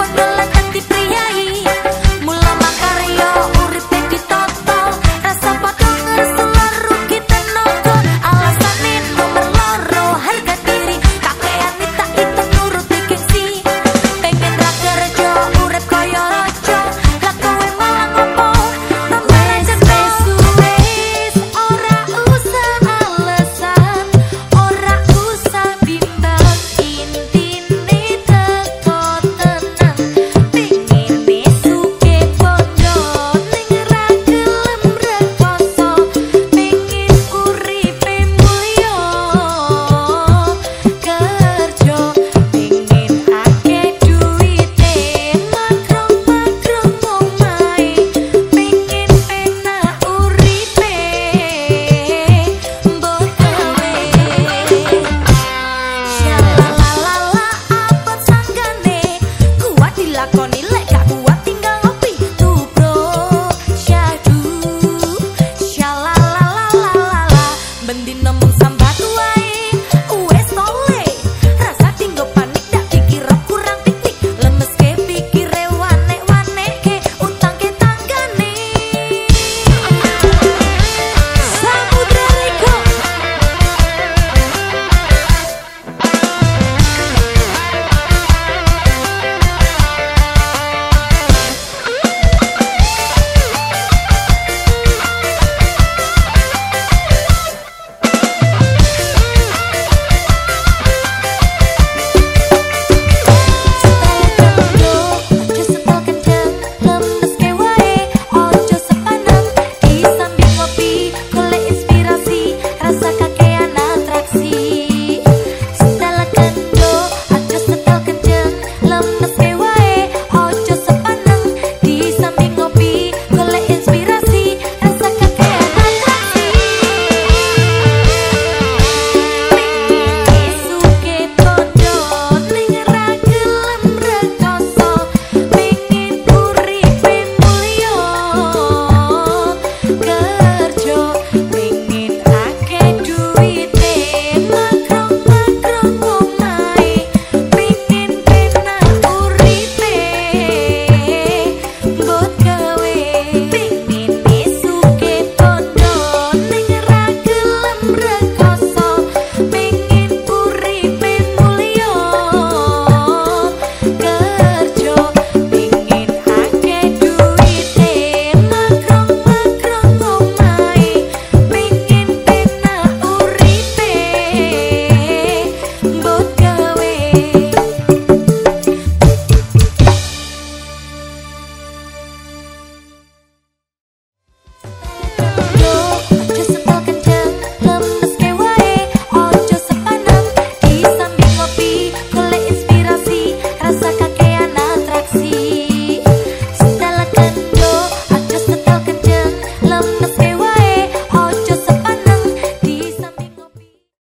pag